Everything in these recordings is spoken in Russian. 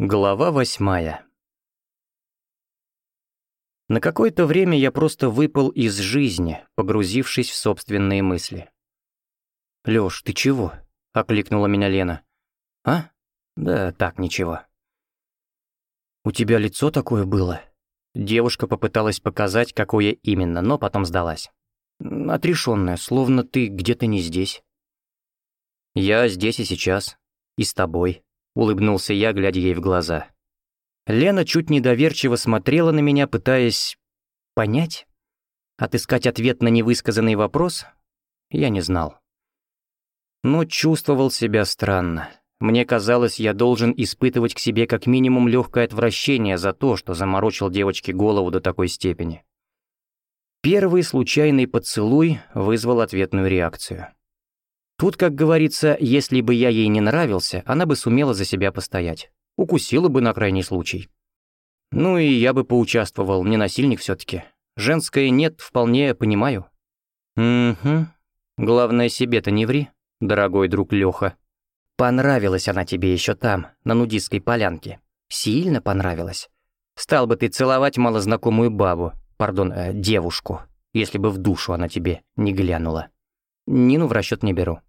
Глава восьмая На какое-то время я просто выпал из жизни, погрузившись в собственные мысли. «Лёш, ты чего?» — окликнула меня Лена. «А? Да так, ничего». «У тебя лицо такое было?» Девушка попыталась показать, какое именно, но потом сдалась. «Отрешённое, словно ты где-то не здесь». «Я здесь и сейчас. И с тобой», улыбнулся я, глядя ей в глаза. Лена чуть недоверчиво смотрела на меня, пытаясь... понять? Отыскать ответ на невысказанный вопрос? Я не знал. Но чувствовал себя странно. Мне казалось, я должен испытывать к себе как минимум легкое отвращение за то, что заморочил девочке голову до такой степени. Первый случайный поцелуй вызвал ответную реакцию. Тут, как говорится, если бы я ей не нравился, она бы сумела за себя постоять. Укусила бы на крайний случай. Ну и я бы поучаствовал, не насильник все-таки. Женское «нет» вполне понимаю. Угу. Главное, себе-то не ври, дорогой друг Леха. Понравилась она тебе еще там, на нудистской полянке. Сильно понравилась. Стал бы ты целовать малознакомую бабу, пардон, э, девушку, если бы в душу она тебе не глянула. Нину в расчет не беру.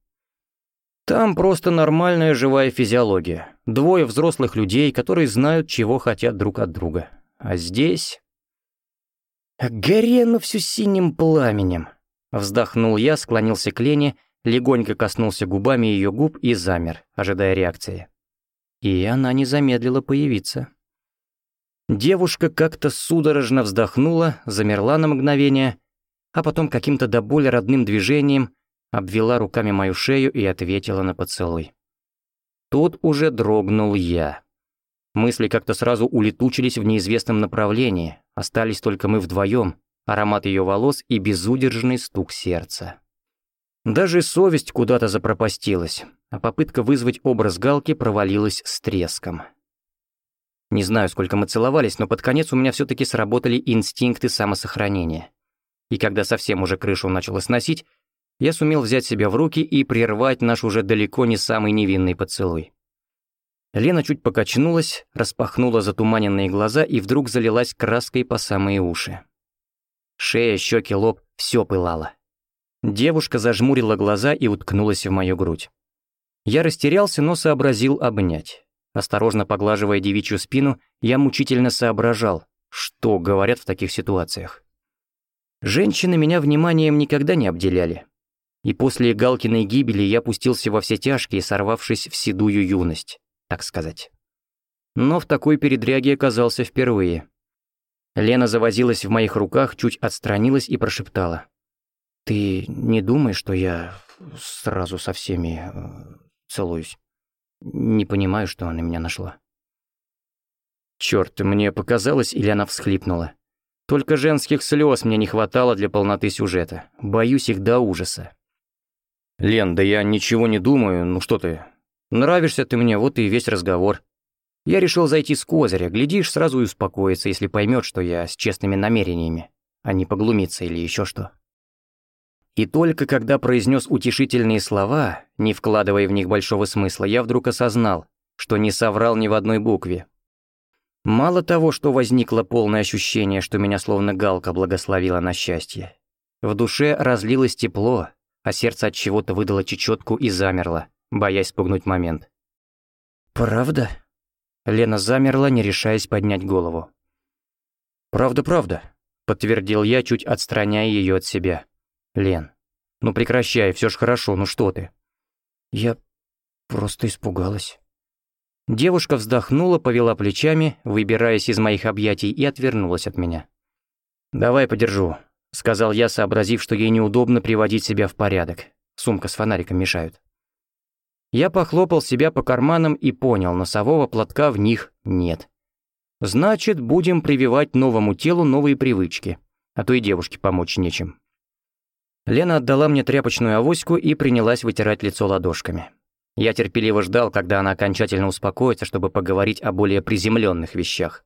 Там просто нормальная живая физиология. Двое взрослых людей, которые знают, чего хотят друг от друга. А здесь... «Горено все синим пламенем!» Вздохнул я, склонился к Лене, легонько коснулся губами ее губ и замер, ожидая реакции. И она не замедлила появиться. Девушка как-то судорожно вздохнула, замерла на мгновение, а потом каким-то до боли родным движением обвела руками мою шею и ответила на поцелуй. Тут уже дрогнул я. Мысли как-то сразу улетучились в неизвестном направлении, остались только мы вдвоем, аромат ее волос и безудержный стук сердца. Даже совесть куда-то запропастилась, а попытка вызвать образ Галки провалилась с треском. Не знаю, сколько мы целовались, но под конец у меня все-таки сработали инстинкты самосохранения. И когда совсем уже крышу начало сносить, я сумел взять себя в руки и прервать наш уже далеко не самый невинный поцелуй. Лена чуть покачнулась, распахнула затуманенные глаза и вдруг залилась краской по самые уши. Шея, щеки, лоб — все пылало. Девушка зажмурила глаза и уткнулась в мою грудь. Я растерялся, но сообразил обнять. Осторожно поглаживая девичью спину, я мучительно соображал, что говорят в таких ситуациях. Женщины меня вниманием никогда не обделяли, и после Галкиной гибели я пустился во все тяжкие, сорвавшись в седую юность, так сказать. Но в такой передряге оказался впервые. Лена завозилась в моих руках, чуть отстранилась и прошептала. «Ты не думай, что я сразу со всеми э, целуюсь. Не понимаю, что она меня нашла». Чёрт, мне показалось, или она всхлипнула. Только женских слез мне не хватало для полноты сюжета. Боюсь их до ужаса. «Лен, да я ничего не думаю, ну что ты. Нравишься ты мне, вот и весь разговор. Я решил зайти с козыря, глядишь, сразу и успокоиться, если поймет, что я с честными намерениями, а не поглумиться или еще что». И только когда произнес утешительные слова, не вкладывая в них большого смысла, я вдруг осознал, что не соврал ни в одной букве. Мало того, что возникло полное ощущение, что меня словно галка благословила на счастье. В душе разлилось тепло, а сердце от чего-то выдало чечетку и замерло, боясь спугнуть момент. «Правда?» Лена замерла, не решаясь поднять голову. «Правда, правда», — подтвердил я, чуть отстраняя ее от себя. «Лен, ну прекращай, все ж хорошо, ну что ты?» «Я просто испугалась». Девушка вздохнула, повела плечами, выбираясь из моих объятий, и отвернулась от меня. «Давай подержу», — сказал я, сообразив, что ей неудобно приводить себя в порядок. Сумка с фонариком мешают. Я похлопал себя по карманам и понял, носового платка в них нет. Значит, будем прививать новому телу новые привычки, а то и девушке помочь нечем. Лена отдала мне тряпочную авоську и принялась вытирать лицо ладошками. Я терпеливо ждал, когда она окончательно успокоится, чтобы поговорить о более приземленных вещах.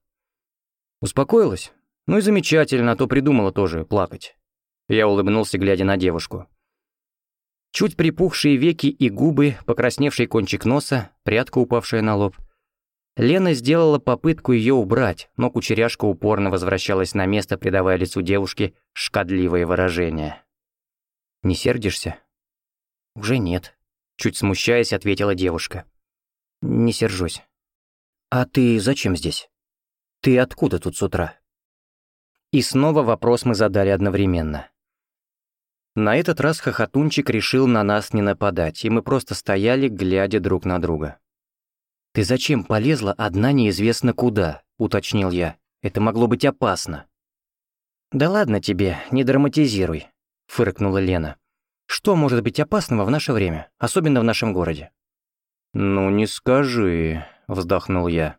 Успокоилась? Ну и замечательно, а то придумала тоже плакать. Я улыбнулся, глядя на девушку. Чуть припухшие веки и губы, покрасневший кончик носа, прядка, упавшая на лоб. Лена сделала попытку ее убрать, но кучеряшка упорно возвращалась на место, придавая лицу девушки шкодливое выражение. «Не сердишься?» «Уже нет», — чуть смущаясь, ответила девушка. «Не сержусь». «А ты зачем здесь? Ты откуда тут с утра?» И снова вопрос мы задали одновременно. На этот раз хохотунчик решил на нас не нападать, и мы просто стояли, глядя друг на друга. «Ты зачем полезла одна неизвестно куда?» — уточнил я. «Это могло быть опасно». «Да ладно тебе, не драматизируй», — фыркнула Лена. «Что может быть опасного в наше время, особенно в нашем городе?» «Ну не скажи», — вздохнул я.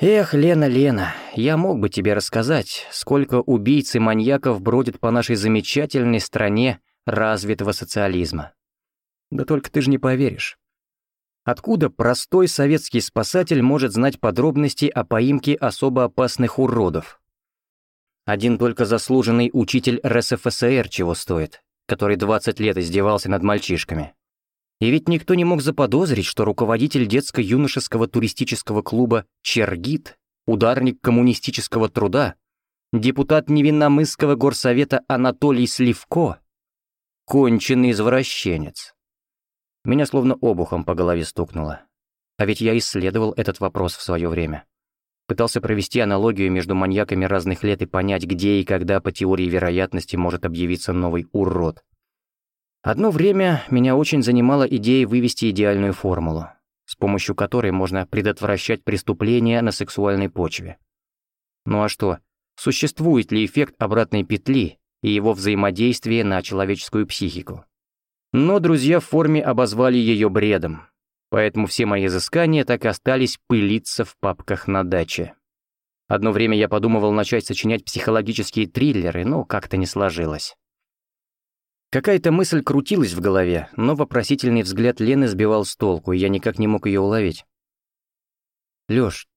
«Эх, Лена, Лена, я мог бы тебе рассказать, сколько убийц и маньяков бродит по нашей замечательной стране развитого социализма. Да только ты же не поверишь. Откуда простой советский спасатель может знать подробности о поимке особо опасных уродов? Один только заслуженный учитель РСФСР чего стоит, который 20 лет издевался над мальчишками. И ведь никто не мог заподозрить, что руководитель детско-юношеского туристического клуба «Чергит», ударник коммунистического труда, депутат Невинномысского горсовета Анатолий Сливко, конченый извращенец. Меня словно обухом по голове стукнуло. А ведь я исследовал этот вопрос в свое время. Пытался провести аналогию между маньяками разных лет и понять, где и когда по теории вероятности может объявиться новый урод. Одно время меня очень занимала идея вывести идеальную формулу, с помощью которой можно предотвращать преступления на сексуальной почве. Ну а что, существует ли эффект обратной петли и его взаимодействие на человеческую психику? Но друзья в форме обозвали ее бредом, поэтому все мои изыскания так и остались пылиться в папках на даче. Одно время я подумывал начать сочинять психологические триллеры, но как-то не сложилось. Какая-то мысль крутилась в голове, но вопросительный взгляд Лены сбивал с толку, и я никак не мог ее уловить. «Лёш,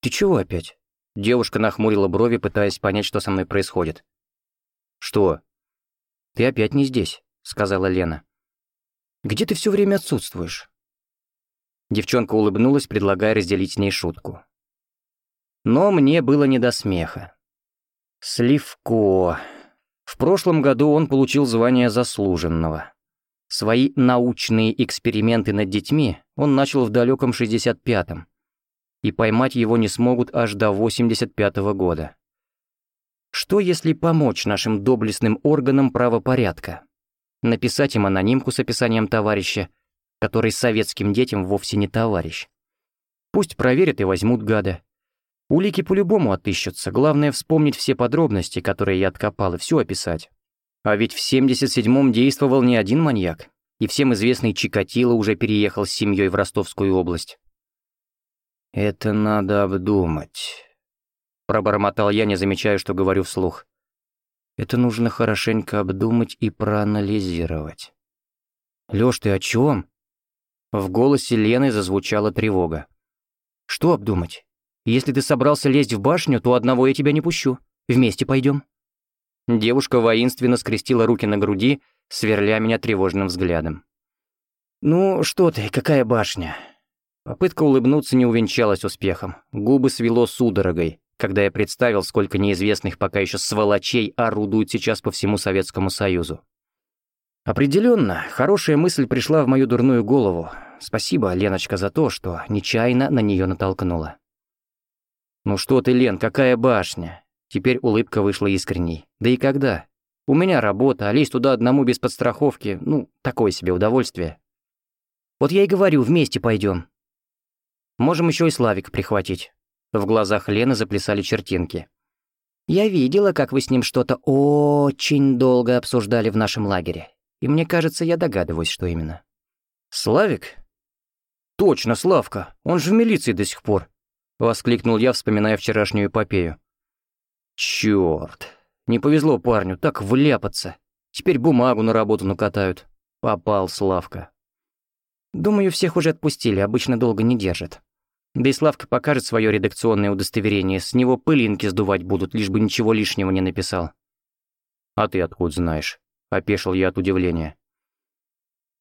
ты чего опять?» Девушка нахмурила брови, пытаясь понять, что со мной происходит. «Что?» «Ты опять не здесь», — сказала Лена. Где ты все время отсутствуешь?» Девчонка улыбнулась, предлагая разделить с ней шутку. Но мне было не до смеха. Сливко. В прошлом году он получил звание заслуженного. Свои научные эксперименты над детьми он начал в далеком 65-м, и поймать его не смогут аж до 85-го года. Что если помочь нашим доблестным органам правопорядка? написать им анонимку с описанием товарища, который советским детям вовсе не товарищ. Пусть проверят и возьмут гада. Улики по-любому отыщутся, главное вспомнить все подробности, которые я откопал, и все описать. А ведь в 77-м действовал не один маньяк, и всем известный Чикатило уже переехал с семьей в Ростовскую область. «Это надо обдумать», — пробормотал я, не замечая, что говорю вслух. Это нужно хорошенько обдумать и проанализировать. «Лёш, ты о чём?» В голосе Лены зазвучала тревога. «Что обдумать? Если ты собрался лезть в башню, то одного я тебя не пущу. Вместе пойдем. Девушка воинственно скрестила руки на груди, сверля меня тревожным взглядом. «Ну, что ты, какая башня?» Попытка улыбнуться не увенчалась успехом. Губы свело судорогой когда я представил, сколько неизвестных пока еще сволочей орудуют сейчас по всему Советскому Союзу. Определенно, хорошая мысль пришла в мою дурную голову. Спасибо, Леночка, за то, что нечаянно на нее натолкнула. «Ну что ты, Лен, какая башня?» Теперь улыбка вышла искренней. «Да и когда? У меня работа, а лезть туда одному без подстраховки, ну, такое себе удовольствие». «Вот я и говорю, вместе пойдем. Можем еще и Славик прихватить». В глазах Лены заплясали чертинки. «Я видела, как вы с ним что-то очень долго обсуждали в нашем лагере. И мне кажется, я догадываюсь, что именно». «Славик?» «Точно, Славка! Он же в милиции до сих пор!» — воскликнул я, вспоминая вчерашнюю эпопею. «Чёрт! Не повезло парню, так вляпаться. Теперь бумагу на работу накатают. Попал Славка». «Думаю, всех уже отпустили, обычно долго не держат». Да и Славка покажет свое редакционное удостоверение, с него пылинки сдувать будут, лишь бы ничего лишнего не написал. «А ты откуда знаешь?» — опешил я от удивления.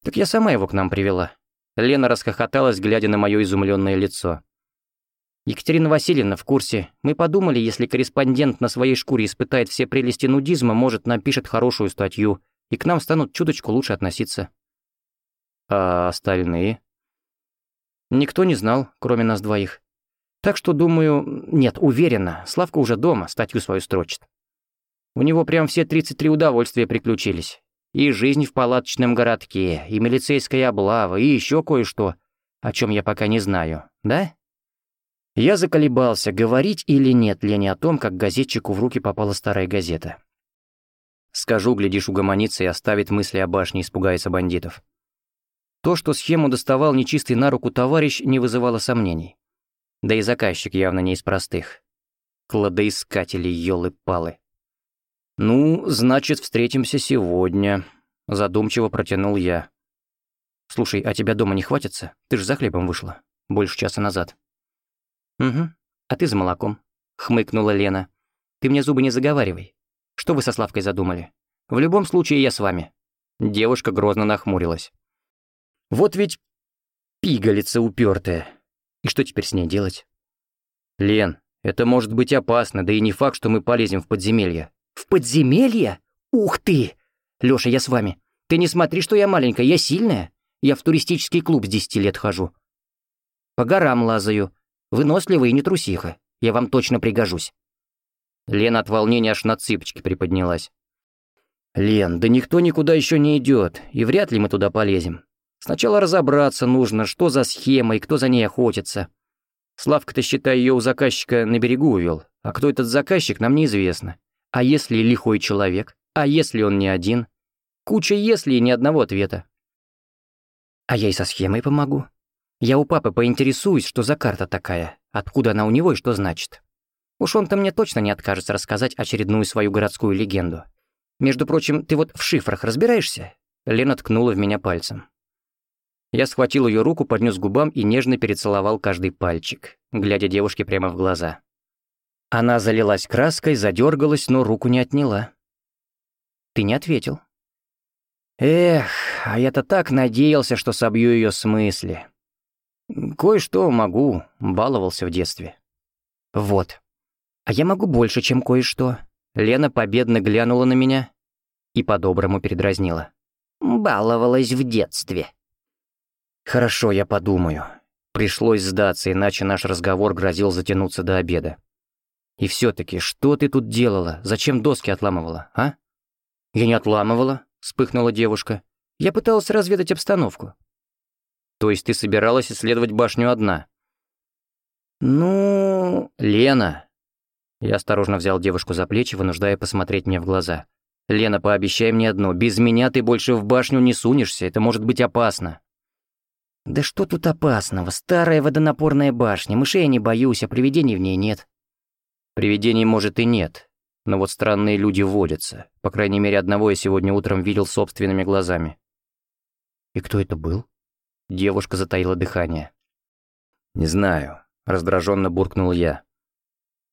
«Так я сама его к нам привела». Лена расхохоталась, глядя на мое изумленное лицо. Екатерина Васильевна в курсе. Мы подумали, если корреспондент на своей шкуре испытает все прелести нудизма, может, напишет хорошую статью, и к нам станут чуточку лучше относиться. А остальные? Никто не знал, кроме нас двоих. Так что, думаю, нет, уверена, Славка уже дома, статью свою строчит. У него прям все 33 удовольствия приключились. И жизнь в палаточном городке, и милицейская облава, и еще кое-что, о чем я пока не знаю, да? Я заколебался, говорить или нет Лене о том, как газетчику в руки попала старая газета. Скажу, глядишь, угомонится и оставит мысли о башне, испугается бандитов. То, что схему доставал нечистый на руку товарищ, не вызывало сомнений. Да и заказчик явно не из простых. Кладоискатели, ёлы-палы. «Ну, значит, встретимся сегодня», — задумчиво протянул я. «Слушай, а тебя дома не хватится? Ты же за хлебом вышла. Больше часа назад». «Угу. А ты за молоком», — хмыкнула Лена. «Ты мне зубы не заговаривай. Что вы со Славкой задумали? В любом случае я с вами». Девушка грозно нахмурилась. «Вот ведь пигалица упертая. И что теперь с ней делать?» «Лен, это может быть опасно, да и не факт, что мы полезем в подземелье. «В подземелье? Ух ты! Лёша, я с вами. Ты не смотри, что я маленькая, я сильная. Я в туристический клуб с десяти лет хожу. По горам лазаю. Выносливая и не трусиха. Я вам точно пригожусь». Лена от волнения аж на цыпочки приподнялась. «Лен, да никто никуда еще не идет, и вряд ли мы туда полезем. Сначала разобраться нужно, что за схема и кто за ней охотится. Славка-то, считай, ее у заказчика на берегу увел, а кто этот заказчик, нам неизвестно. А если лихой человек? А если он не один? Куча «если» и ни одного ответа. А я и со схемой помогу. Я у папы поинтересуюсь, что за карта такая, откуда она у него и что значит. Уж он-то мне точно не откажется рассказать очередную свою городскую легенду. Между прочим, ты вот в шифрах разбираешься?» Лена ткнула в меня пальцем. Я схватил ее руку, поднес к губам и нежно перецеловал каждый пальчик, глядя девушке прямо в глаза. Она залилась краской, задергалась, но руку не отняла. «Ты не ответил». «Эх, а я-то так надеялся, что собью ее с мысли. Кое-что могу, баловался в детстве». «Вот. А я могу больше, чем кое-что». Лена победно глянула на меня и по-доброму передразнила. «Баловалась в детстве». «Хорошо, я подумаю. Пришлось сдаться, иначе наш разговор грозил затянуться до обеда. И все-таки, что ты тут делала? Зачем доски отламывала, а? Я не отламывала, вспыхнула девушка. Я пыталась разведать обстановку. То есть ты собиралась исследовать башню одна? Ну, Лена. Я осторожно взял девушку за плечи, вынуждая посмотреть мне в глаза. «Лена, пообещай мне одно, без меня ты больше в башню не сунешься, это может быть опасно». «Да что тут опасного? Старая водонапорная башня, мышей я не боюсь, а привидений в ней нет. Привидений, может, и нет, но вот странные люди водятся. По крайней мере, одного я сегодня утром видел собственными глазами. «И кто это был?» Девушка затаила дыхание. «Не знаю», — раздраженно буркнул я.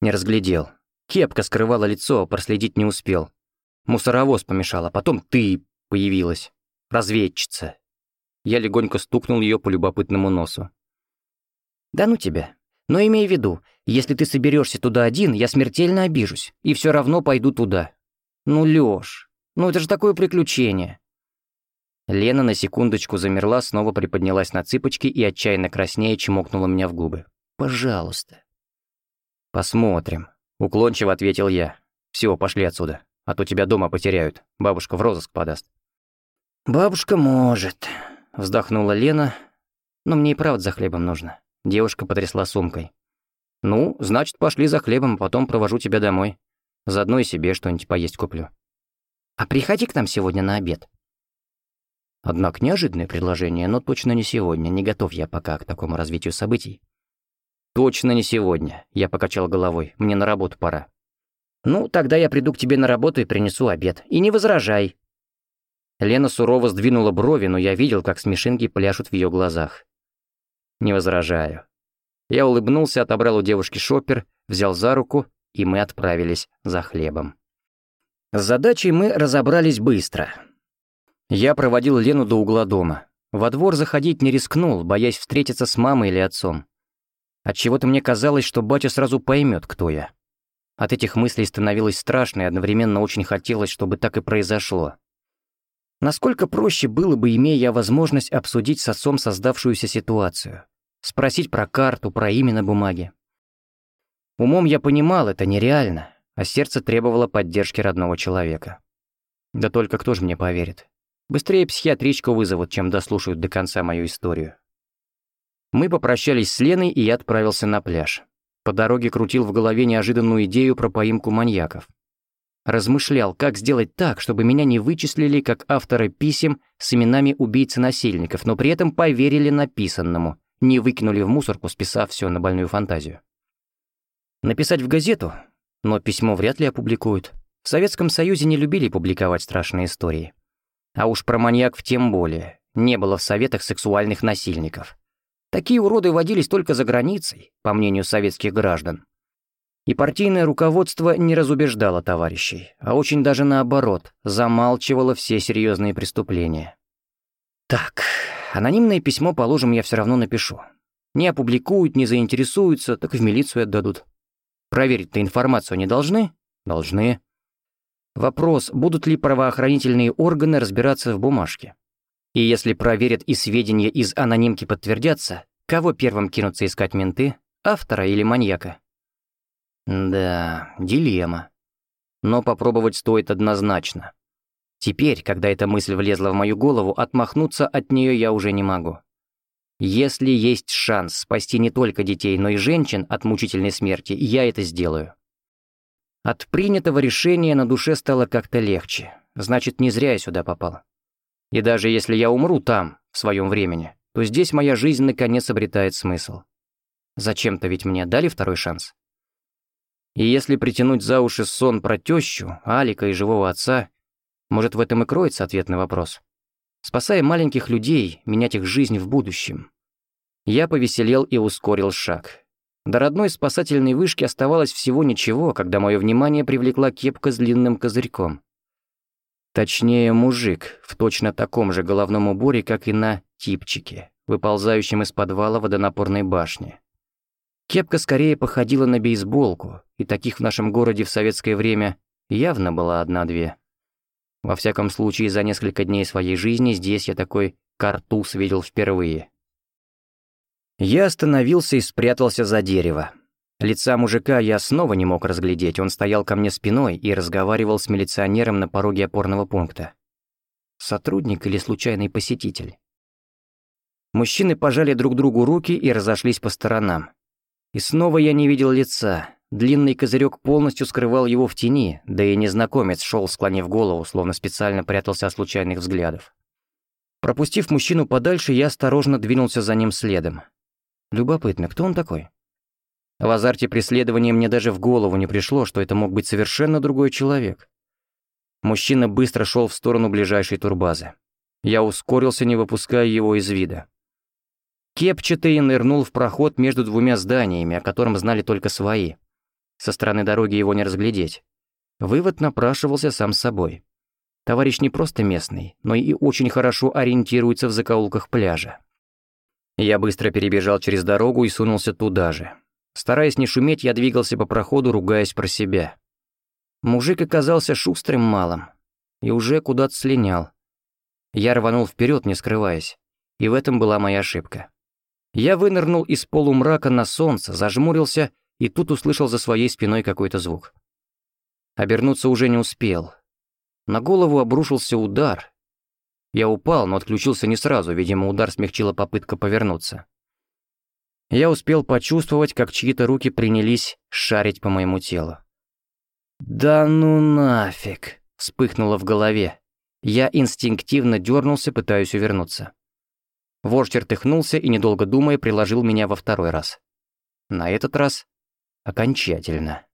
Не разглядел. Кепка скрывала лицо, проследить не успел. Мусоровоз помешал, а потом ты появилась. Разведчица. Я легонько стукнул ее по любопытному носу. «Да ну тебя. Но имей в виду, если ты соберешься туда один, я смертельно обижусь, и все равно пойду туда. Ну, Лёш, ну это же такое приключение. Лена на секундочку замерла, снова приподнялась на цыпочки и отчаянно краснея чмокнула меня в губы. «Пожалуйста». «Посмотрим», — уклончиво ответил я. «Все, пошли отсюда, а то тебя дома потеряют. Бабушка в розыск подаст». «Бабушка может», — вздохнула Лена, «но мне и правда за хлебом нужно». Девушка потрясла сумкой. «Ну, значит, пошли за хлебом, а потом провожу тебя домой. Заодно и себе что-нибудь поесть куплю». «А приходи к нам сегодня на обед». Однако неожиданное предложение, но точно не сегодня, не готов я пока к такому развитию событий. «Точно не сегодня», — я покачал головой, мне на работу пора. «Ну, тогда я приду к тебе на работу и принесу обед. И не возражай». Лена сурово сдвинула брови, но я видел, как смешинки пляшут в ее глазах. Не возражаю. Я улыбнулся, отобрал у девушки шоппер, взял за руку, и мы отправились за хлебом. С задачей мы разобрались быстро. Я проводил Лену до угла дома. Во двор заходить не рискнул, боясь встретиться с мамой или отцом. Отчего-то мне казалось, что батя сразу поймет, кто я. От этих мыслей становилось страшно и одновременно очень хотелось, чтобы так и произошло. Насколько проще было бы, имея я возможность обсудить с отцом создавшуюся ситуацию. Спросить про карту, про имя на бумаге. Умом я понимал, это нереально, а сердце требовало поддержки родного человека. Да только кто же мне поверит? Быстрее психиатричку вызовут, чем дослушают до конца мою историю. Мы попрощались с Леной, и я отправился на пляж. По дороге крутил в голове неожиданную идею про поимку маньяков. Размышлял, как сделать так, чтобы меня не вычислили как автора писем с именами убийцы-насильников, но при этом поверили написанному, не выкинули в мусорку, списав все на больную фантазию. Написать в газету? Но письмо вряд ли опубликуют. В Советском Союзе не любили публиковать страшные истории. А уж про маньяков тем более. Не было в советах сексуальных насильников. Такие уроды водились только за границей, по мнению советских граждан. И партийное руководство не разубеждало товарищей, а очень даже наоборот, замалчивало все серьезные преступления. Так, анонимное письмо, положим, я все равно напишу. Не опубликуют, не заинтересуются, так в милицию отдадут. Проверить-то информацию не должны? Должны. Вопрос, будут ли правоохранительные органы разбираться в бумажке. И если проверят и сведения из анонимки подтвердятся, кого первым кинутся искать менты, автора или маньяка? Да, дилемма. Но попробовать стоит однозначно. Теперь, когда эта мысль влезла в мою голову, отмахнуться от нее я уже не могу. Если есть шанс спасти не только детей, но и женщин от мучительной смерти, я это сделаю. От принятого решения на душе стало как-то легче. Значит, не зря я сюда попал. И даже если я умру там, в своем времени, то здесь моя жизнь наконец обретает смысл. Зачем-то ведь мне дали второй шанс. И если притянуть за уши сон про тещу, Алика и живого отца, может, в этом и кроется ответ на вопрос. Спасая маленьких людей, менять их жизнь в будущем. Я повеселел и ускорил шаг. До родной спасательной вышки оставалось всего ничего, когда мое внимание привлекла кепка с длинным козырьком. Точнее, мужик в точно таком же головном уборе, как и на типчике, выползающем из подвала водонапорной башни. Кепка скорее походила на бейсболку, и таких в нашем городе в советское время явно было одна-две. Во всяком случае, за несколько дней своей жизни здесь я такой картуз видел впервые. Я остановился и спрятался за дерево. Лица мужика я снова не мог разглядеть, он стоял ко мне спиной и разговаривал с милиционером на пороге опорного пункта. Сотрудник или случайный посетитель? Мужчины пожали друг другу руки и разошлись по сторонам. И снова я не видел лица. Длинный козырек полностью скрывал его в тени, да и незнакомец шел, склонив голову, словно специально прятался от случайных взглядов. Пропустив мужчину подальше, я осторожно двинулся за ним следом. Любопытно, кто он такой? В азарте преследования мне даже в голову не пришло, что это мог быть совершенно другой человек. Мужчина быстро шел в сторону ближайшей турбазы. Я ускорился, не выпуская его из вида. Кепчатый нырнул в проход между двумя зданиями, о котором знали только свои. Со стороны дороги его не разглядеть. Вывод напрашивался сам собой. Товарищ не просто местный, но и очень хорошо ориентируется в закоулках пляжа. Я быстро перебежал через дорогу и сунулся туда же. Стараясь не шуметь, я двигался по проходу, ругаясь про себя. Мужик оказался шустрым малым и уже куда-то слинял. Я рванул вперед, не скрываясь, и в этом была моя ошибка. Я вынырнул из полумрака на солнце, зажмурился и тут услышал за своей спиной какой-то звук. Обернуться уже не успел. На голову обрушился удар. Я упал, но отключился не сразу, видимо, удар смягчила попытка повернуться. Я успел почувствовать, как чьи-то руки принялись шарить по моему телу. «Да ну нафиг!» — вспыхнуло в голове. Я инстинктивно дернулся, пытаясь увернуться. Вор чертыхнулся и, недолго думая, приложил меня во второй раз. На этот раз окончательно.